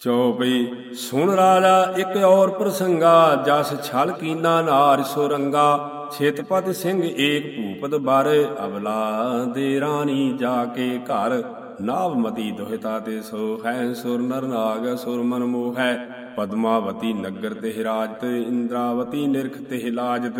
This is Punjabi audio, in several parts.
ਚੌਪਈ ਸੁਣ ਰਾਜਾ ਇੱਕ ਔਰ ਪ੍ਰਸੰਗਾ, ਜਸ ਛਲ ਕੀਨਾ ਨਾਰ ਸੋ ਰੰਗਾ ਛੇਤਪਤ ਸਿੰਘ ਏਕ ਭੂਪਤ ਬਰ ਅਬਲਾ ਦੇ ਰਾਣੀ ਜਾ ਕੇ ਘਰ ਨਾਵਮਤੀ ਦੁਹਿਤਾ ਤੇ ਸੋ ਹੈ, ਸੁਰ ਨਰ ਨਾਗ, ਸੁਰ ਮਨ ਮੋਹੈ ਪਦਮਾਵਤੀ ਨਗਰ ਤੇ ਹਿਰਾਜਤ ਇੰਦਰਾਵਤੀ ਨਿਰਖ ਤੇ ਲਾਜਤ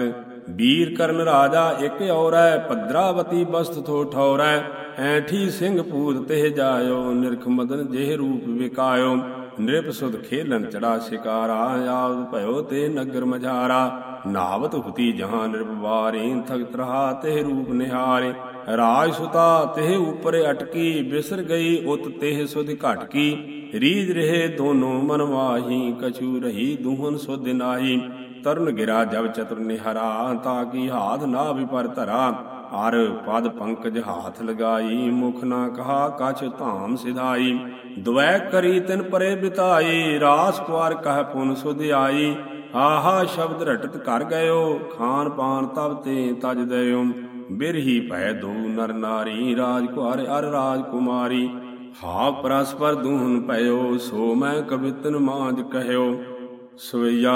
ਵੀਰ ਕਰਨ ਰਾਜਾ ਇੱਕ ਔਰੈ ਪਦਰਾਵਤੀ ਬਸਤ ਥੋ ਠੌਰੈ ਐਠੀ ਸਿੰਘ ਪੂਤ ਤੇ ਜਾਇਓ, ਨਿਰਖ ਮਦਨ ਜਿਹ ਰੂਪ ਵਿਕਾਇਓ। ਨਿਰਪ ਸੁਧ ਖੇਲਨ ਚੜਾ ਸ਼ਿਕਾਰਾ ਆਵਦ ਭਇਓ ਤੇ ਨਗਰ ਮਝਾਰਾ। ਨਾਵਤ ਹੁਤੀ ਜਹਾਂ ਨਿਰਭਵਾਰੇ ਥਗਤ ਰਹਾ ਤੇ ਰੂਪ ਨਿਹਾਰੇ। ਰਾਜ ਸੁਤਾ ਤੇ ਉਪਰ ਅਟਕੀ, ਬਿਸਰ ਗਈ ਉਤ ਤੇ ਸੁਧ ਘਟਕੀ। ਰੀਜ ਰਹੇ ਦੋਨੋਂ ਮਨਵਾਹੀ ਕਛੂ ਰਹੀ ਦੂਹਨ ਸੁਧ ਨਾਹੀ। ਤਰਨ ਗਿਰਾ ਜਬ ਚਤੁਰ ਨਿਹਰਾ, ਤਾਂ ਕੀ ਹਾਥ ਨਾ ਵਿਪਰ ਧਰਾ। ਅਰ ਪਦ ਪੰਕਜ ਹਾਥ ਲਗਾਈ, ਮੁਖ ਨਾ ਕਹਾ ਕਛ ਧਾਮ ਸਿਧਾਈ। ਦੁਐ ਕਰੀ ਤਿਨ ਪਰੇ ਬਿਤਾਈ, ਰਾਸ ਕੁਾਰ ਕਹ ਪੁਨ ਸੁਧ ਆਈ ਆਹਾ ਸ਼ਬਦ ਰਟਤ ਕਰ ਗਇਓ, ਖਾਨ ਪਾਨ ਤਬ ਤੇ ਤਜ ਦਇਓ। ਬਿਰਹੀ ਭੈ ਦੋ ਨਰ ਨਾਰੀ, ਰਾਜ ਕੁਾਰ ਅਰ ਰਾਜ ਕੁਮਾਰੀ। ਹਾ ਪਰਸਪਰ ਦੂਹਨ ਭਇਓ ਸੋ ਮੈਂ ਕਵਿਤਨ ਮਾਂਜ ਕਹਿਓ। ਸਵਈਆ,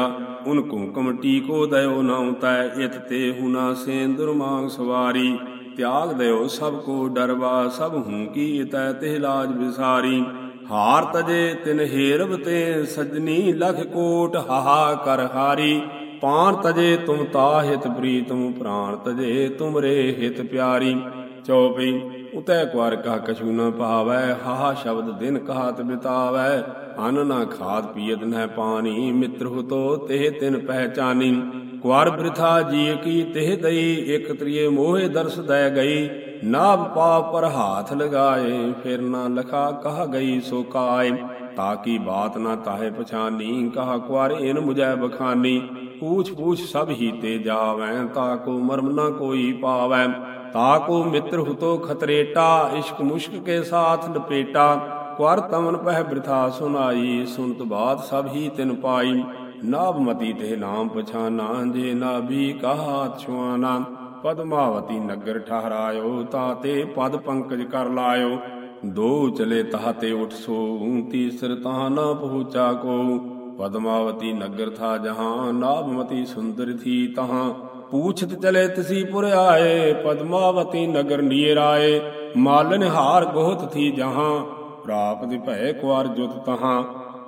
ਉਨ ਕੁੰਕਮ ਟੀਕੋ ਦਇਓ ਨਾਉ ਤੈ ਇਤ ਤੇ ਹੁਨਾ ਸੇਂਦਰ ਦੁਰਮਾਂਗ ਸਵਾਰੀ। ਤਿਆਗ ਦਇਓ ਸਭ ਕੋ ਡਰਵਾ ਸਭ ਹੂੰ ਕੀ ਇਤੈ ਤੇ ਲਾਜ ਵਿਸਾਰੀ। ਹਾਰ ਤਜੇ ਤਿਨ ਹੇਰਬ ਤੇ ਸਜਨੀ ਲਖ ਕੋਟ ਹਾਹਾ ਕਰ ਹਾਰੀ। ਪਾਨ ਤਜੇ ਤੁਮ ਤਾਹਿਤ ਪ੍ਰੀਤਮ ਪ੍ਰਾਣ ਤਜੇ ਤੁਮਰੇ ਹਿਤ ਪਿਆਰੀ। ਚੌਪਈ ਉਤੈ ਕੁਾਰ ਕਾ ਕਛੂ ਨ ਭਾਵੈ ਹਾਹਾ ਸ਼ਬਦ ਦਿਨ ਕਹਾਤ ਬਿਤਾਵੈ। ਅਨ ਨਾ ਖਾਦ ਪੀਤ ਨਹਿ ਪਾਣੀ, ਮਿੱਤਰ ਹੁਤੋ ਤੇ ਤਿਨ ਪਹਿਚਾਨੀ। ਕੁਾਰ ਬ੍ਰਿਥਾ ਜੀ ਕੀ ਤਿਹ ਦਈ, ਇਕ ਤ੍ਰਿਏ ਮੋਹਿ ਦਰਸ ਦੈ ਗਈ। ਨਾਭ ਪਾਪ ਪਰ ਹਾਥ ਲਗਾਏ, ਫਿਰ ਨਾ ਲਖਾ ਕਹ ਗਈ ਸੋ ਕਾਏ। ਤਾਕੀ ਬਾਤ ਨਾ ਤਾਹੇ ਪਛਾਨੀ, ਕਹਾ ਕੁਾਰ ਇਨ ਮੁਜੈ ਬਖਾਨੀ। ਪੂਛ ਪੂਛ ਸਭ ਹੀ ਤੇ ਜਾਵੈ, ਤਾ ਕੋ ਮਰਮ ਨਾ ਕੋਈ ਪਾਵੈ। ਤਾ ਕੋ ਮਿੱਤਰ ਹੁਤੋ ਖਤਰੇਟਾ, ਇਸ਼ਕ ਮੁਸ਼ਕ ਕੇ ਸਾਥ ਲਪੇਟਾ। ਕੁਰ ਤਵਨ ਪਹਿ ਬ੍ਰਿਥਾ ਸੁਨਾਈ, ਸੁਨਤ ਬਾਤ ਸਭ ਹੀ ਤਿਨ ਪਾਈ। ਨਾਭਮਤੀ ਤੇ ਨਾਮ ਪਛਾਨਾ, ਜੇ ਨਾ ਵੀ ਕਹਾਤ ਛੁਆਨਾ। ਪਦਮਾਵਤੀ ਨਗਰ ਠਹਰਾਇਓ ਤਾਤੇ ਪਦ ਪੰਕਜ ਕਰ ਲਾਇਓ। ਦੋ ਚਲੇ ਤਾਤੇ ਉਠ ਸੋ ਤੀਸਰ ਤਾਂ ਨਾ ਪਹੁੰਚਾ ਕੋ ਪਦਮਾਵਤੀ ਨਗਰ ਥਾ ਜਹਾਂ ਨਾਭਮਤੀ ਸੁੰਦਰ ਥੀ ਤਹਾਂ। ਪੂਛਤ ਚਲੇ ਤਸੀ ਪੁਰ ਆਏ, ਪਦਮਾਵਤੀ ਨਗਰ ਨੀਰ ਆਏ। ਮਾਲਨ ਹਾਰ ਗੋਹਤ ਥੀ ਜਹਾਂ। ਪ੍ਰਾਪਤ ਭੈ ਕੁਾਰ ਜੁਤ ਤਹਾਂ।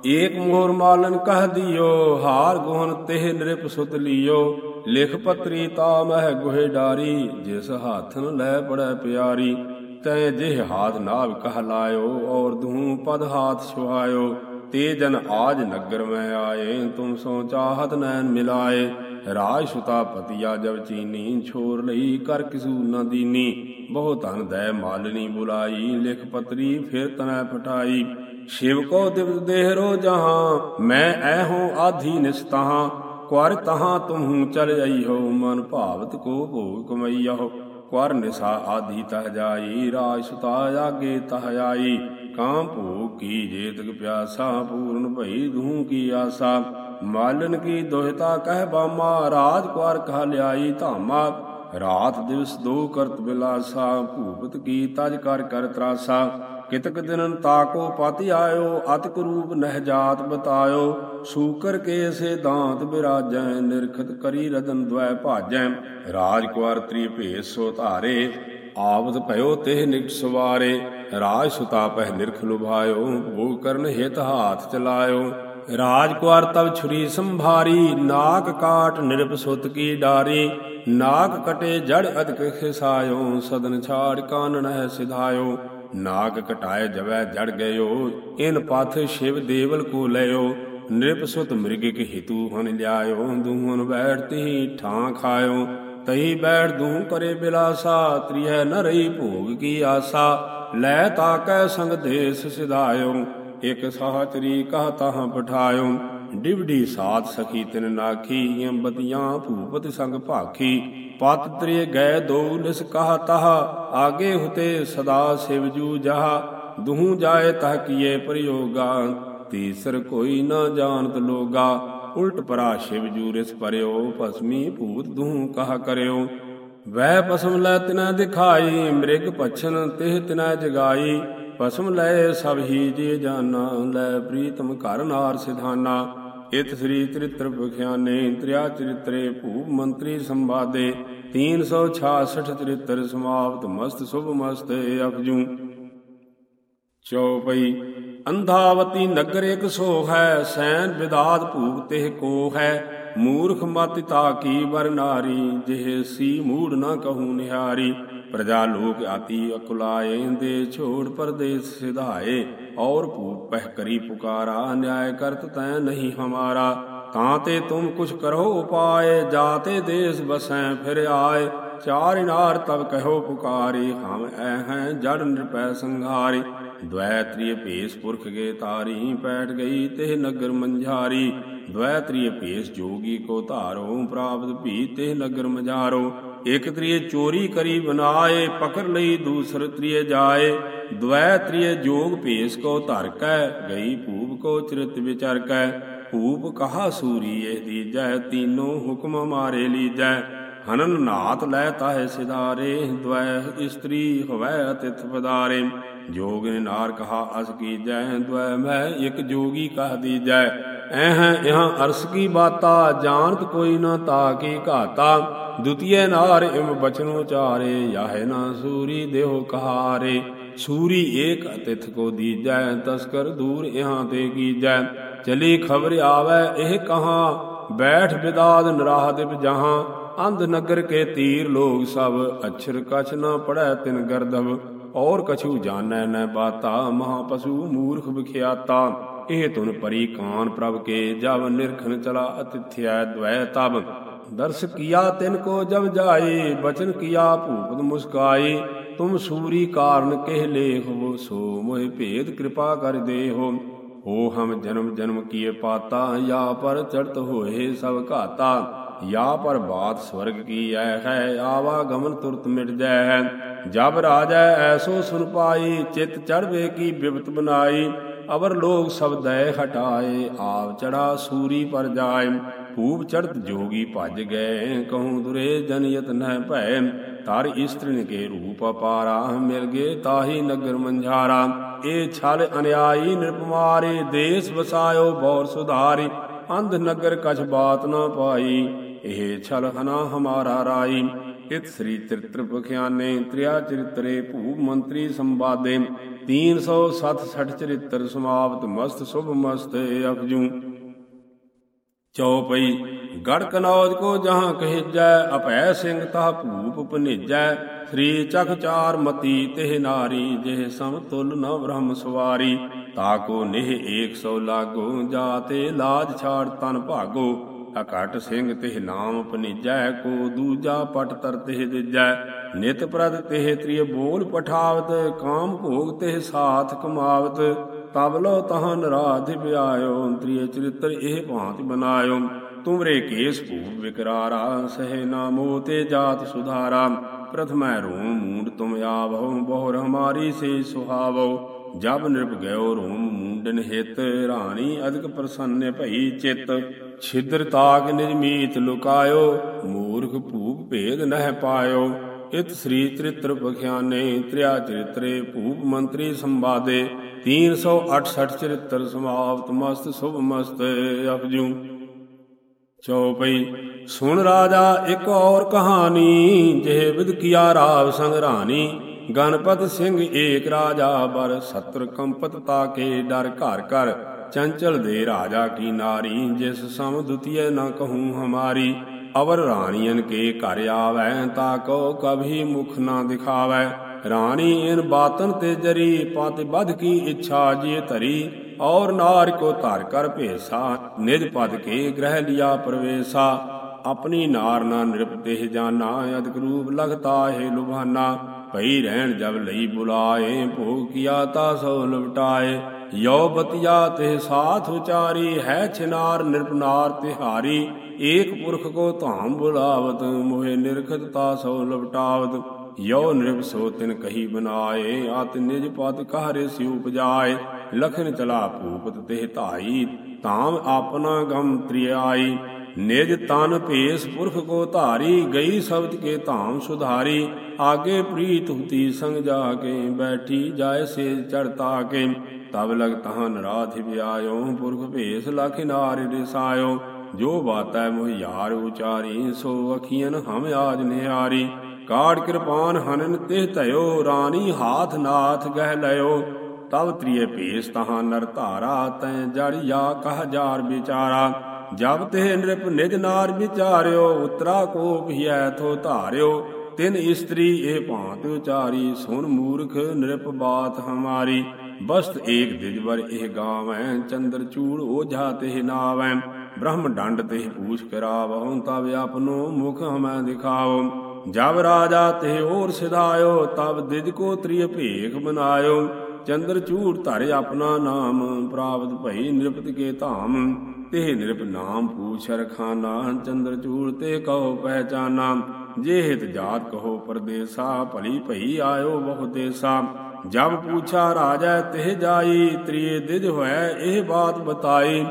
ਏਕ ਮੋਹਰ ਮਾਲਨ ਕਹ ਦਿਓ, ਹਾਰ ਗੋਹਨ ਤਿਹ ਨਿਰਪ ਸੁਤ ਲਿਓ। ਲਿਖ ਪਤਰੀ ਤਾ ਮਹਿ ਗੁਹੇ ਡਾਰੀ, ਜਿਸ ਹਾਥਨ ਲੈ ਪੜੈ ਪਿਆਰੀ। ਤੈ ਜਿਹ ਹਾਥ ਨਾਵ ਕਹ ਲਾਇਓ, ਔਰ ਦੂਹ ਪਦ ਹਾਥ ਸੁਹਾਇਓ। ਤੇ ਜਨ ਆਜ ਨਗਰ ਮੈਂ ਆਏ, ਤੁਮ ਸੋ ਚਾਹਤ ਨੈਣ ਮਿਲਾਏ। ਰਾਜ ਸੁਤਾ ਪਤਿਆ ਜਬ ਚੀਨੀ, ਛੋਰ ਲਈ ਕਰ ਕਿਸੂ ਨ ਦੀਨੀ। ਬਹੁ ਧਨ ਦੈ ਮਾਲਨੀ ਬੁਲਾਈ, ਲਿਖ ਪਤਰੀ ਫਿਰ ਤਨੈ ਪਟਾਈ। ਸ਼ਿਵ ਕੋ ਦਿਵ ਦੇਹ ਰੋ ਜਹਾਂ, ਮੈਂ ਐ ਹੂੰ ਆਧੀ ਨਿਸਤਾਹਾਂ ਕੁਰ ਤਹਾਂ ਤੁਮਹੂ ਚਲ ਜਾਈ ਹੋ, ਮਨ ਭਾਵਤ ਕੋ ਭੋਗ ਆਹੋ ਕੁਰ ਨਿਸਾ ਆਧੀ ਤਹ ਜਾਈ, ਰਾਜ ਸੁਤਾ ਆਗੇ ਤਹ ਆਈ। ਕਾਮ ਭੋਗ ਕੀ ਜੇਤਕ ਪਿਆਸਾ, ਪੂਰਨ ਭਈ ਦੂਹ ਕੀ ਆਸਾ। ਮਾਲਨ ਕੀ ਦੋਹਿਤਾ ਕਹਿ ਬਾਮਾ, ਰਾਜ ਕੁਾਰ ਕਹ ਲਿਆਈ ਧਾਮਾ। ਰਾਤ ਦਿਵਸ ਦੋ ਕਰਤ ਬਿਲਾਸਾ, ਭੂਪਤ ਕੀ ਤਜ ਕਰ ਕਰ ਤਰਾਸਾ। ਕਿਤਕ ਦਿਨਨ ਤਾਕੋ ਪਤਿ ਆਇਓ, ਅਤਕ ਰੂਪ ਨਹਿ ਜਾਤ ਬਤਾਇਓ। ਸੂਕਰ ਕੇ ਸੇ ਦਾਂਤ ਬਿਰਾਜੈ, ਨਿਰਖਤ ਕਰੀ ਰਦਨ ਦ્વੈ ਭਾਜੈ। ਰਾਜ ਕੁਾਰ ਤ੍ਰੀ ਭੇਸ ਸੋ ਧਾਰੇ ਆਵਤ ਭਇਓ ਤੇ ਨਿਕਟ ਸਵਾਰੇ। ਰਾਜ ਸੁਤਾ ਪਹਿ ਨਿਰਖ ਲੁਭਾਇਓ, ਭੋਗ ਕਰਨ ਹਿਤ ਹਾਥ ਚਲਾਇਓ। ਰਾਜ ਕੁਾਰ ਤਬ ਛੁਰੀ ਸੰਭਾਰੀ, ਨਾਕ ਕਾਟ ਨਿਰਪ ਸੁਤ ਕੀ ਡਾਰੀ, ਨਾਕ ਕਟੇ ਜੜ ਅਦਕ ਖਿਸਾਇਓ, ਸਦਨ ਛਾੜ ਕਾਨਨ ਹੈ ਸਿਧਾਇਓ ਨਾਗ ਕਟਾਏ ਜਵੈ ਜੜ ਗਇਓ, ਇਨ ਪਥ ਸ਼ਿਵ ਦੇਵਲ ਕੋ ਲਿਓ ਨਿਰਪ ਸੁਤ ਮ੍ਰਿਗਿਕ ਹਿਤੂ ਹਨ ਲਿਆਇਓ, ਦੂਹਨ ਬੈਠਤੀ ਠਾਂ ਖਾਇਓ, ਤਹੀ ਬੈਠ ਦੂ ਕਰੇ ਬਿਲਾਸਾ, ਤ੍ਰਿਹੈ ਨ ਰਹੀ ਭੋਗ ਕੀ ਆਸਾ, ਲੈ ਤਾਕੈ ਸੰਗ ਦੇਸ ਸਿਧਾਇਓ ਇਕ ਸਾਹਚਰੀ ਕਹ ਤਾਹ ਪਠਾਇਓ ਡਿਵਡੀ ਸਾਥ ਸਖੀ ਤਿਨ ਨਾਖੀ ਅੰਬਤੀਆਂ ਭੂਪਤ ਸੰਗ ਭਾਖੀ। ਪਤ ਤ੍ਰਿ ਗਏ ਦੋ ਲਿਸ ਕਹ ਤਾਹ, ਆਗੇ ਹੁਤੇ ਸਦਾ ਸ਼ਿਵਜੂ ਜਹ। ਦੁਹੂ ਜਾਏ ਤਹ ਕੀਏ ਪ੍ਰਯੋਗਾ, ਤੀਸਰ ਕੋਈ ਨਾ ਜਾਣਤ ਲੋਗਾ। ਉਲਟ ਪਰਾ ਸ਼ਿਵ ਜੂ ਰਿਸ ਪਰਿਓ, ਭਸਮੀ ਭੂਤ ਦੂਹ ਕਹ ਕਰਿਓ। ਵੈ ਪਸਮ ਲੈ ਤਿਨਾ ਦਿਖਾਈ, ਮ੍ਰਿਗ ਪਛਨ ਤਿਹ ਤਿਨਾ ਜਗਾਈ। ਭਸਮ ਲੈ ਸਭ ਹੀ ਜੇ ਜਾਨਾ, ਲੈ ਪ੍ਰੀਤਮ ਘਰ ਨਾਰ ਸਿਧਾਨਾ। ਇਤ ਸ੍ਰੀ ਚਰਿਤ੍ਰ ਬਖਿਆਨੇ ਤ੍ਰਿਆ ਚਰਿਤਰੇ, ਭੂਪ ਮੰਤਰੀ ਸੰਵਾਦੇ। 366 ਚਰਿਤ੍ਰ ਸਮਾਪਤ, ਮਸਤ ਸੁਭ ਮਸਤ ਅਪਜੂ। ਚੌਪਈ ਅੰਧਾਵਤੀ ਨਗਰ ਇਕ ਸੋ ਹੈ, ਸੈਨ ਵਿਦਾਤ ਭੂਪ ਤਿਹ ਕੋ ਹੈ। ਮੂਰਖ ਮਤ ਤਾ ਕੀ ਵਰ ਨਾਰੀ, ਜਿਹ ਸੀ ਮੂੜ ਨਾ ਕਹੂ ਨਿਹਾਰੀ। ਪ੍ਰਜਾ ਲੋਕ ਆਤੀ ਅਕੁਲਾਏ, ਦੇ ਛੋੜ ਪਰਦੇਸ ਸਿਧਾਏ। ਔਰ ਭੂਪ ਪਹਿ ਕਰੀ ਪੁਕਾਰਾ, ਨਿਆਇ ਕਰਤ ਤੈ ਨਹੀਂ ਹਮਾਰਾ। ਤਾਂ ਤੇ ਤੁਮ ਕੁਛ ਕਰੋ ਉਪਾਏ ਜਾਤੇ ਦੇਸ ਬਸੈ ਫਿਰ ਆਏ। ਚਾਰ ਨਾਰ ਤਬ ਕਹੋ ਪੁਕਾਰੀ, ਹਮ ਐ ਹੈ ਜੜ ਨਿਰਪੈ ਸੰਘਾਰੀ। ਦ્વੈ ਤ੍ਰਿਯ ਭੇਸ ਪੁਰਖ ਗੇ ਤਾਰੀ ਪੈਟ ਗਈ ਤੇ ਨਗਰ ਮੰਝਾਰੀ। द्वै त्रिय भेष जोगी को धारो ਪ੍ਰਾਪਤ ਭੀ ਤੇ ਨਗਰ ਮਜਾਰੋ ਇਕ ਤ੍ਰਿਏ ਚੋਰੀ ਕਰੀ ਬਨਾਏ ਪਕੜ ਲਈ ਦੂਸਰ ਤ੍ਰਿਏ ਜਾਏ ਦ્વੈ ਤ੍ਰਿਏ ਜੋਗ ਭੇਸ ਕੋ ਧਰ ਕੈ ਗਈ ਭੂਪ ਕੋ ਚਰਿਤ ਵਿਚਾਰ ਕੈ ਭੂਪ ਕਹਾ ਸੂਰੀ ਇਹ ਦੀਜੈ ਤੀਨੋ ਹੁਕਮ ਮਾਰੇ ਲੀਜੈ ਹਨਨ ਨਾਥ ਲੈ ਤਾਹੇ ਸਿਦਾਰੇ ਦ્વੈ ਇਸਤਰੀ ਹੋਵੈ ਅਤਿਥ ਪਦਾਰੇ ਜੋਗ ਨੇ ਨਾਰ ਕਹਾ ਅਸ ਕੀਜੈ ਦ્વੈ ਮੈਂ ਇਕ ਜੋਗੀ ਕਹ ਦੀਜੈ ਐਹ ਇਹਾਂ ਅਰਸ ਕੀ ਬਾਤਾ, ਜਾਣਤ ਕੋਈ ਨਾ ਤਾ ਕੀ ਘਾਤਾ। ਦੁਤੀਏ ਨਾਰ ਇਮ ਬਚਨੋ ਚਾਰੇ, ਯਾਹੇ ਨਾ ਸੂਰੀ ਦੇਹ ਕਹਾਰੇ। ਸੂਰੀ ਏਕ ਅਤਿਥ ਕੋ ਦੀਜੈ ਤਸਕਰ ਦੂਰ ਇਹਾਂ ਤੇ ਕੀਜੈ। ਚਲੀ ਖਬਰ ਆਵੈ, ਇਹ ਕਹਾ, ਬੈਠ ਬਿਦਾਦ ਨਰਾਹਦਿਪ ਜਹਾਂ। ਅੰਧ ਨਗਰ ਕੇ ਤੀਰ ਲੋਗ ਸਭ, ਅਛਰ ਕਛ ਨਾ ਪੜੈ ਤਿਨ ਗਰਦਵ। ਔਰ ਕਛੂ ਜਾਣੈ ਨ ਬਾਤਾ, ਮਹਾ ਪਸ਼ੂ ਮੂਰਖ ਵਿਖਿਆਤਾ। ਇਹ ਤੁਨ ਪਰੀ ਕਾਨ ਪ੍ਰਭ ਕੇ, ਜਬ ਨਿਰਖਨ ਚਲਾ ਅਤਿਥਿਆ ਦ્વੈ ਤਬ। ਦਰਸ ਕੀਆ ਤਿਨ ਕੋ ਜਬ ਜਾਏ, ਬਚਨ ਕੀਆ ਭੂਪਤ ਮੁਸਕਾਈ ਤੁਮ ਸੂਰੀ ਕਾਰਨ ਕਹਿ ਲੇਖੋ ਸੋ ਮੋਹਿ ਭੇਦ ਕਿਰਪਾ ਕਰ ਦੇਹੋ। ਹੋ ਹਮ ਜਨਮ ਜਨਮ ਕੀਏ ਪਾਤਾ ਯਾ ਪਰ ਚੜਤ ਹੋਏ ਸਭ ਘਾਤਾ। ਯਾ ਪਰ ਬਾਤ ਸਵਰਗ ਕੀ ਐ, ਹੈ ਆਵਾ ਗਮਨ ਤੁਰਤ ਮਿਟ ਜੈ ਹੈ ਜਬ ਰਾਜੈ ਐਸੋ ਸੁਨ ਪਾਈ ਚਿਤ ਚੜਵੇ ਕੀ ਬਿਪਤ ਬਨਾਈ ਅਵਰ ਲੋਕ ਸਭ ਦੈ ਹਟਾਏ, ਆਪ ਚੜਾ ਸੂਰੀ ਪਰ ਜਾਏ। ਭੂਪ ਚੜਤ ਜੋਗੀ ਭਜ ਗਏ, ਕਹੂੰ ਦੁਰੇ ਜਨ ਯਤਨ ਭੈ। ਤਰ ਇਸਤਰੀਨ ਕੇ ਰੂਪ ਅਪਾਰਾ, ਮਿਲ ਗਏ ਤਾਹੀ ਨਗਰ ਮੰਝਾਰਾ। ਇਹ ਛਲ ਅਨਿਆਈ ਨਿਰਪਮਾਰੇ ਦੇਸ ਵਸਾਇਓ ਬੌਰ ਸੁਧਾਰੀ। ਅੰਧ ਨਗਰ ਕਛ ਬਾਤ ਨਾ ਪਾਈ, ਇਹ ਛਲ ਹਨਾ ਹਮਾਰਾ ਰਾਈ। ਇਤ ਸ੍ਰੀ ਚਰਿਤ੍ਰ ਬਖਿਆਨੇ ਤ੍ਰਿਆ ਚਰਿਤਰੇ ਭੂਪ ਮੰਤਰੀ ਸੰਵਾਦੇ। 367 ਚਰਿਤ੍ਰ ਸਮਾਪਤ, ਮਸਤ, ਸੁਭ ਮਸਤ ਅਪਜੂ ਚੌਪਈ ਗੜ ਕਨੌਜ ਕੋ ਜਹਾਂ ਕਹਿਜੈ, ਅਪੈ ਸਿੰਘ ਤਾ ਭੂਪ ਭਨੇਜੈ। ਸ੍ਰੀ ਚਖ ਚਾਰ ਮਤੀ, ਤਿਹ ਨਾਰੀ, ਜਿਹ ਸਮਤੁਲ ਨ ਬ੍ਰਹਮ ਸਵਾਰੀ। ਤਾਕੋ ਨਿਹ 100 ਲਾਗੋ ਜਾਤੇ ਲਾਜ ਛਾੜ ਤਨ ਭਾਗੋ। ਅਕਟ ਸਿੰਘ ਤਿਹ ਨਾਮ ਪਨੀਜੈ, ਕੋ ਦੂਜਾ ਪਟ ਤਰ ਤਿਹ ਦਿਜੈ ਨਿਤ ਪ੍ਰਦ ਤਿਹ ਤ੍ਰਿਯ ਬੋਲ ਪਠਾਵਤ, ਕਾਮ ਭੋਗ ਤਿਹ ਸਾਥ ਕਮਾਵਤ। ਤਬ ਤਹਾਂ ਨਰਾਧਿ ਪਿਆਇਓ ਤ੍ਰਿਯ ਚਰਿਤ੍ਰ ਇਹ ਭਾਂਤ ਬਨਾਇਓ। ਤੁਮਰੇ ਕੇਸ ਭੂਪ ਵਿਕਰਾਰਾ, ਸਹਿ ਨਾਮੋ ਤੇ ਜਾਤ ਸੁਧਾਰਾ। ਪ੍ਰਥਮੈ ਰੂਮ ਮੂੰਡ ਤੁਮ ਆਵਹੁ ਬਹੁਰ ਹਮਾਰੀ ਸੇ ਸੁਹਾਵੋ। ਜਬ ਨਿਰਭ ਗਇਓ ਰੂਮ ਮੁੰਡਨ ਹਿਤ, ਰਾਣੀ ਅਦਕ ਪ੍ਰਸੰਨ ਭਈ ਚਿਤ। ਛਿਦਰ ਤਾਗ ਨਿਰਮੀਤ ਲੁਕਾਇਓ, ਮੂਰਖ ਭੂਪ ਭੇਦ ਨਹਿ ਪਾਇਓ। ਇਤ ਸ੍ਰੀ ਚਰਿਤ੍ਰ ਬਖਿਆਨੇ ਤ੍ਰਿਆ ਚਰਿਤਰੇ, ਭੂਪ ਮੰਤਰੀ ਸੰਵਾਦੇ। 368 ਚਰਿਤ੍ਰ ਸਮਾਪਤ, ਮਸਤ ਸੁਭ ਮਸਤ ਅਪਜੂ। ਚੌਪਈ ਸੁਣ ਰਾਜਾ, ਇੱਕ ਔਰ ਕਹਾਣੀ, ਜਿਹੇ ਵਿਦ ਕੀਆ ਰਾਵ ਸੰਗਰਾਨੀ ਗਣਪਤ ਸਿੰਘ ਏਕ ਰਾਜਾ ਬਰ ਸਤਰ ਕੰਪਤ ਤਾਕੇ ਡਰ ਘਰ ਘਰ। ਚੰਚਲ ਦੇ ਰਾਜਾ ਕੀ ਨਾਰੀ, ਜਿਸ ਸਮ ਦੁਤੀਏ ਨ ਕਹੂੰ ਹਮਾਰੀ। ਅਵਰ ਰਾਣੀਆਂ ਕੇ ਘਰ ਆਵੈ, ਤਾ ਕੋ ਕਭੀ ਮੁਖ ਨਾ ਦਿਖਾਵੈ। ਰਾਣੀ ਇਨ ਬਾਤਨ ਤੇ ਜਰੀ, ਪਤ ਬਧ ਕੀ ਇੱਛਾ ਜੇ ਧਰੀ। ਔਰ ਨਾਰ ਕੋ ਧਰ ਕਰ ਭੇਸਾ, ਨਿਜ ਪਦ ਕੇ ਗ੍ਰਹਿ ਲਿਆ ਪ੍ਰਵੇਸ਼ਾ। ਆਪਣੀ ਨਾਰ ਨਾ ਨਿਰਪਤਿਹ ਜਾਨਾ, ਅਦਕ ਰੂਪ ਲਗਤਾ ਹੈ ਲੁਭਾਨਾ। ਭਈ ਰਹਿਣ ਜਬ ਲਈ ਬੁਲਾਏ, ਭੋਗ ਕੀਆ ਤਾ ਸੋ ਲਵਟਾਏ ਯੋ ਬਤਿਆ ਤੇ ਸਾਥ ਉਚਾਰੀ, ਹੈ ਛਿਨਾਰ ਨਿਰਪਨਾਰ ਤਿਹਾਰੀ। ਏਕ ਪੁਰਖ ਕੋ ਧਾਮ ਬੁਲਾਵਤ, ਮੋਹਿ ਨਿਰਖਤ ਤਾ ਸੋ ਲਵਟਾਵਤ ਯੋ ਨਿਰਭ ਸੋ ਤਿਨ ਕਹੀ ਬਨਾਏ, ਆਤ ਨਿਜ ਪਦ ਕਹਰੇ ਸਿ ਉਪਜਾਏ। ਲਖਨ ਚਲਾ ਭੂਪਤ ਤੇ ਧਾਈ ਤਾਮ ਆਪਣਾ ਗਮ ਤ੍ਰਿਆਈ। ਨਿਜ ਤਨ ਭੇਸ ਪੁਰਖ ਕੋ ਧਾਰੀ, ਗਈ ਸਬਦ ਕੇ ਧਾਮ ਸੁਧਾਰੀ। ਆਗੇ ਪ੍ਰੀਤ ਹੁਤੀ ਸੰਗ ਜਾ ਕੇ, ਬੈਠੀ ਜਾਏ ਸੇ ਚੜਤਾ ਕੇ। ਤਬ ਲਗ ਤਹਾਂ ਨਰਾਥ ਵਿਆਇਓ, ਪੁਰਖ ਭੇਸ ਲਖ ਨਾਰਿ ਰਿਸਾਇਓ। ਜੋ ਬਾਤੈ ਮੁਹ ਯਾਰ ਉਚਾਰੀ, ਸੋ ਅਖੀਆਂ ਹਮ ਆਜ ਨਿਹਾਰੀ। ਕਾੜ ਕਿਰਪਾਨ ਹਨਨ ਤਿਹ ਧਇਓ, ਰਾਣੀ ਹਾਥ ਨਾਥ ਗਹਿ ਲਿਓ ਤਬ ਤ੍ਰਿਏ ਭੇਸ ਤਹਾਂ ਨਰ ਧਾਰਾ, ਤੈ ਜੜਿਆ ਕਹ ਜਾਰ ਵਿਚਾਰਾ। ਜਬ ਤੇ ਨਿਰਪ ਨਿਜ ਨਾਰ ਵਿਚਾਰਿਓ, ਉਤਰਾ ਕੋ ਭਿਐ ਥੋ ਧਾਰਿਓ। ਤਿਨ ਇਸਤਰੀ ਇਹ ਭਾਂਤ ਉਚਾਰੀ ਸੁਨ ਮੂਰਖ ਨਿਰਪ ਬਾਤ ਹਮਾਰੀ। ਬਸਤ ਏਕ ਦਿਜਵਰ ਇਹ ਗਾਵੈ, ਚੰਦਰ ਚੂੜ ਓਝਾ ਤੇ ਨਾਵੈ। ਬ੍ਰਹਮ ਡੰਡ ਤੇ ਪੂਛ ਕਰਾਵਹੁ ਤਬ ਆਪਨੋ ਮੁਖ ਹਮੈ ਦਿਖਾਓ। ਜਬ ਰਾਜਾ ਤੇ ਔਰ ਸਿਧਾਇਓ ਤਬ ਦਿਜ ਕੋ ਤ੍ਰਿਯ ਭੇਖ ਬਨਾਇਓ। ਚੰਦਰ ਚੂੜ ਧਰ ਆਪਣਾ ਨਾਮ ਪ੍ਰਾਪਤ ਭਈ ਨਿਰਪਤ ਕੇ ਧਾਮ। ਤੇ ਨਿਰਪ ਨਾਮ ਪੂਛ ਰਖਾਨਾ ਚੰਦਰ ਚੂਰ ਤੇ ਕਹੋ ਪਹਿਚਾਨਾ। ਜੇ ਹਿਤ ਜਾਤ ਕਹੋ ਪਰਦੇਸਾ, ਭਲੀ ਭਈ ਆਇਓ ਬਹੁ ਦੇਸਾ ਜਬ ਪੂਛਾ ਰਾਜਾ ਤਿਹ ਜਾਈ, ਤ੍ਰਿਏ ਦਿਜ ਹੋਇ ਇਹ ਬਾਤ ਬਤਾਈ।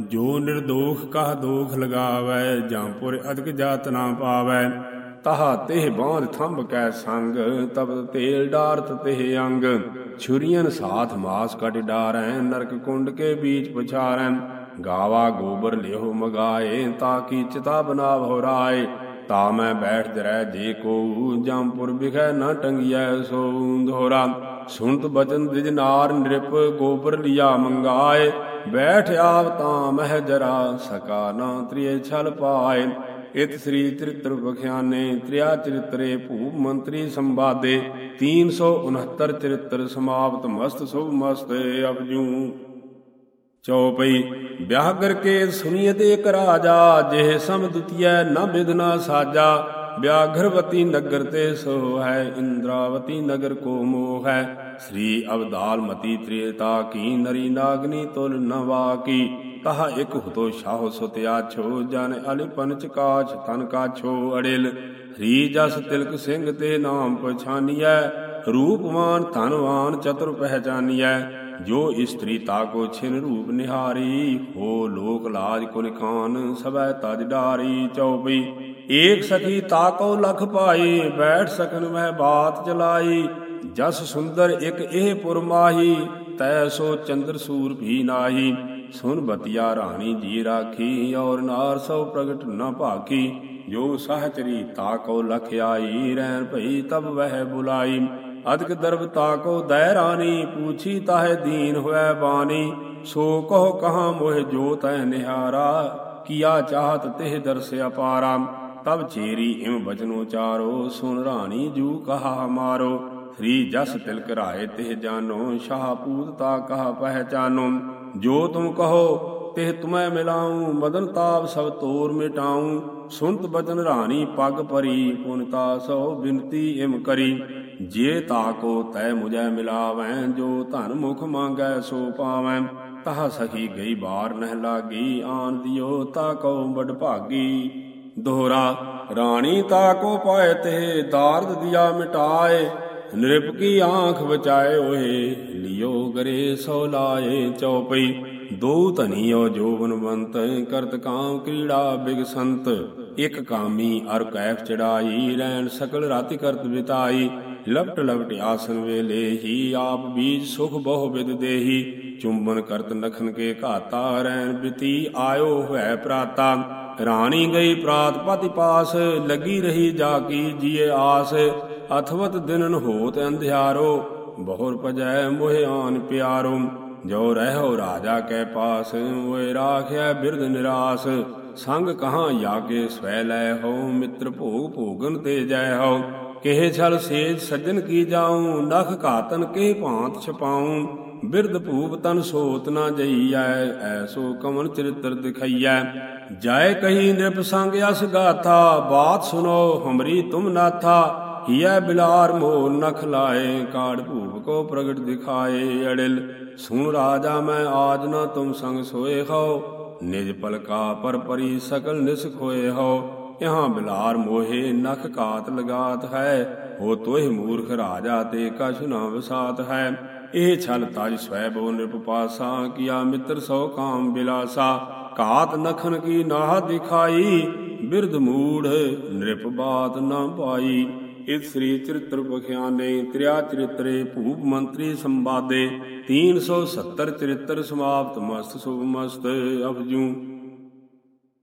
ਜੋ ਨਿਰਦੋਖ ਕਹ ਦੋਖ ਲਗਾਵੈ ਜਾਂਪੁਰ ਅਦਕ ਜਾਤ ਨਾ ਪਾਵੈ। ਤਹਾ ਤਿਹ ਬਾਂਧ ਥੰਬ ਕੈ ਸੰਗ, ਤਬ ਤੇਲ ਡਾਰਤ ਤਿਹ ਅੰਗ। ਛੁਰੀਆਂ ਸਾਥ ਮਾਸ ਕਟ ਡਾਰੈ, ਨਰਕ ਕੁੰਡ ਕੇ ਬੀਚ ਪਛਾਰੈ। ਗਾਵਾ ਗੋਬਰ ਲਿਓ ਮਗਾਏ, ਤਾ ਕੀ ਚਿਤਾ ਬਨਾਵੋ ਰਾਏ? ਤਾ ਮੈਂ ਬੈਠ ਜਰੈ, ਜੇ ਕੋ ਜੰਪੁਰ ਬਿਖੈ ਨਾ ਟੰਗਿਐ ਸੋ ਧੋਰਾ ਸੁਣਤ ਬਚਨ ਦਿਜ ਨਾਰ ਨਿਰਪ ਗੋਬਰ ਲਿਆ ਮੰਗਾਏ। ਬੈਠ ਆਵ ਤਾਂ ਮਹਿ ਜਰਾ, ਸਕਾ ਨਾ ਤ੍ਰਿਏ ਛਲ ਪਾਏ। ਇਤ ਸ੍ਰੀ ਚਰਿਤ੍ਰ ਬਖਿਆਨੇ ਤ੍ਰਿਆ ਚਰਿਤਰੇ ਭੂਪ ਮੰਤਰੀ ਸੰਵਾਦੇ। 369 ਚਰਿਤ੍ਰ ਸਮਾਪਤ ਮਸਤ ਸੁਭ ਮਸਤ ਅਪਜੂ ਚਉਪਈ ਵਿਆਹ ਕਰਕੇ ਸੁਨੀਏ ਇੱਕ ਰਾਜਾ, ਜਿਹ ਸਮ ਦੁਤੀਐ ਨ ਬਿਦਨਾ ਸਾਜਾ। ਵਿਆਘਰਵਤੀ ਨਗਰ ਤੇ ਸੋ ਹੈ, ਇੰਦਰਾਵਤੀ ਨਗਰ ਕੋ ਮੋਹ ਹੈ। ਸ੍ਰੀ ਅਵਦਾਲ ਮਤੀ ਤ੍ਰੇਤਾ ਕੀ ਨਰੀ ਨਾਗਨੀ ਤੁਲ ਨਵਾ ਕੀ ਤਹ ਇਕ ਹੁਤੋ ਸ਼ਾਹ ਸੁਤਿਆ ਛੋ, ਜਨ ਅਲਿ ਪੰਚ ਕਾਛ ਤਨ ਕਾਛੋ ਅੜਿਲ। ਹਰੀ ਜਸ ਤਿਲਕ ਸਿੰਘ ਤੇ ਨਾਮ ਪਛਾਨੀਐ ਰੂਪਵਾਨ ਧਨਵਾਨ ਚਤੁਰ ਪਹਿਚਾਨੀਐ। ਜੋ ਇਸਤਰੀ ਤਾਕੋ ਛਿਨ ਰੂਪ ਨਿਹਾਰੀ, ਹੋ ਲੋਕ ਲਾਜ ਕੁਨ ਖਾਨ, ਸਭੈ ਤਜ ਡਾਰੀ ਚਉਪਈ। ਏਕ ਸਖੀ ਤਾ ਲਖ ਪਾਈ, ਬੈਠ ਸਕਨ ਮਹਿ ਬਾਤ ਚਲਾਈ। ਜਸ ਸੁੰਦਰ ਇਕ ਇਹ ਪੁਰਮਾਹੀ ਤੈ ਸੋ ਚੰਦਰ ਸੂਰ ਵੀ ਨਾਹੀ। ਸੁਨ ਬਤਿਆ ਰਾਣੀ ਜੀ ਰਾਖੀ, ਔਰ ਨਾਰ ਸੋ ਪ੍ਰਗਟ ਨਾ ਭਾਕੀ। ਜੋ ਸਹਚਰੀ ਤਾਕੋ ਲਖ ਆਈ, ਰਹਿਣ ਭਈ ਤਬ ਵਹਿ ਬੁਲਾਈ। ਅਦਕ ਦਰਬ ਤਾਕੋ ਕੋ ਦੈ ਰਾਣੀ, ਪੂਛੀ ਤਾਹੇ ਦੀਨ ਹੋਇ ਬਾਣੀ। ਸੋ ਕਹੋ ਕਹਾ ਮੋਹ ਜੋ ਤੈ ਨਿਹਾਰਾ, ਕੀਆ ਚਾਹਤ ਤਿਹ ਦਰਸ ਅਪਾਰਾ ਤਬ ਚੇਰੀ ਇਮ ਬਚਨੋ ਚਾਰੋ, ਸੁਨ ਰਾਣੀ ਜੂ ਕਹਾ ਮਾਰੋ। ਸ੍ਰੀ ਜਸ ਤਿਲਕ ਰਾਏ ਤਿਹ ਜਾਨੋ, ਸ਼ਾਹ ਪੂਤ ਤਾ ਕਹਾ ਪਹਿਚਾਨੋ ਜੋ ਤੁਮ ਕਹੋ, ਤਿਹ ਤੁਮੈ ਮਿਲਾਉ, ਮਦਨ ਤਾਪ ਸਭ ਤੋਰ ਮਿਟਾਉ। ਸੁਨਤ ਬਚਨ ਰਾਣੀ ਪਗ ਪਰੀ ਪੁਨਤਾ ਸੋ ਬਿਨਤੀ ਇਮ ਕਰੀ। ਜੇ ਤਾਕੋ ਤੈ ਮੁਝੈ ਮਿਲਾਵੈ, ਜੋ ਧਨ ਮੁਖ ਮੰਗੈ ਸੋ ਪਾਵੈ। ਤਹ ਸਖੀ ਗਈ ਬਾਰ ਨਹਿ ਲਾਗੀ, ਆਨ ਦਿਓ ਤਾਕੋ ਬੜ ਭਾਗੀ। ਦੋਹਰਾ, ਰਾਣੀ ਤਾਕੋ ਪਾਏ ਤੇ ਦਾਰਦ ਦਿਆ ਮਿਟਾਏ, ਨਿਰਪ ਕੀ ਆਂਖ ਬਚਾਏ ਓਏ, ਲਿਓ ਗਰੇ ਸੋ ਲਾਏ ਚਉਪਈ। ਦੋ ਧਨੀਓ ਜੋਬਨਵੰਤ ਕਰਤ ਕਾਮ ਕੀੜਾ ਬਿਗ ਸੰਤ ਇਕ ਕਾਮੀ ਅਰ ਕੈਫ ਚੜਾਈ, ਰਹਿਣ ਸਕਲ ਰਾਤਿ ਕਰਤ ਬਿਤਾਈ। ਲਪਟ ਲਪਟ ਆਸਨ ਵੇਲੇ ਹੀ ਆਪ ਬੀਜ ਸੁਖ ਬਹੁ ਬਿਦ ਦੇਹੀ। ਚੁੰਬਨ ਕਰਤ ਨਖਨ ਕੇ ਘਾਤਾ ਰਹਿਣ ਬਿਤੀ ਆਇਓ ਹੋਇ ਪ੍ਰਾਤਾ। ਰਾਣੀ ਗਈ ਪ੍ਰਾਤ ਪਤੀ ਪਾਸ, ਲੱਗੀ ਰਹੀ ਜਾ ਕੀ ਜੀਏ ਆਸ। ਅਥਵਤ ਦਿਨਨ ਹੋਤ ਅੰਧਿਆਰੋ, ਬਹੁਰ ਪਜੈ ਮੋਹਿ ਆਨ ਪਿਆਰੋ। ਜੋ ਰਹਿਓ ਰਾਜਾ ਕੈ ਪਾਸ ਓਏ ਰਾਖਿਆ ਬਿਰਧ ਨਿਰਾਸ। ਸੰਗ ਕਹਾਂ ਕੇ ਸਵੈ ਲੈ ਹੋ ਮਿੱਤਰ ਭੋਗ ਭੋਗਨ ਤੇ ਜੈ ਹੋ ਕਿਹ ਛਲ ਸੇਜ ਸੱਜਣ ਕੀ ਜਾਉ, ਨਖ ਘਾਤਨ ਕੇ ਭਾਂਤ ਛਪਾਉ। ਬਿਰਧ ਭੂਪ ਤਨ ਸੋਤ ਨਾ ਜਈਐ, ਐਸੋ ਕਮਨ ਚਰਿਤਰ ਦਿਖਈਐ। ਜਾਏ ਕਹੀ ਨਿਰਪ ਸੰਗ ਅਸ ਗਾਥਾ, ਬਾਤ ਸੁਨੋ ਹਮਰੀ ਤੁਮ ਨਾਥਾ। ਹੀਐ ਬਿਲਾਰ ਮੋ ਨਖ ਲਾਏ, ਕਾੜ ਭੂਪ ਕੋ ਪ੍ਰਗਟ ਦਿਖਾਏ ਅੜਿਲ। ਸੁਣ ਰਾਜਾ ਮੈਂ ਆਜ ਨਾ ਤੁਮ ਸੰਗ ਸੋਏ ਹੋ ਨਿਜ ਪਲਕਾ ਪਰ ਪਰੀ ਸਕਲ ਨਿਸ ਖੋਏ ਹੋ। ਇਹਾਂ ਬਿਲਾਰ ਮੋਹੇ ਨਖ ਕਾਤ ਲਗਾਤ ਹੈ। ਹੋ ਤੋਹਿ ਮੂਰਖ ਰਾਜਾ ਤੇ ਕਛ ਨਾ ਵਸਾਤ ਹੈ। ਇਹ ਛਲ ਤਜ ਸਵੈ ਬੋ ਨਿਰਪਾਸਾ ਕੀਆ ਮਿੱਤਰ ਸੋ ਕਾਮ ਬਿਲਾਸਾ। ਕਾਤ ਨਖਨ ਕੀ ਨਾਹ ਦਿਖਾਈ, ਬਿਰਧ ਮੂੜ ਨ੍ਰਿਪ ਬਾਤ ਨਾ ਪਾਈ। ਇਸ ਸ੍ਰੀ ਚਰਿਤ੍ਰ ਬਖਿਆਨੇ ਤ੍ਰਿਆ ਚਰਿਤਰੇ ਭੂਪ ਮੰਤਰੀ ਸੰਵਾਦੇ 370 ਚਰਿਤ੍ਰ ਸਮਾਪਤ, ਮਸਤ ਸੁਭ ਮਸਤ ਅਪਜੂ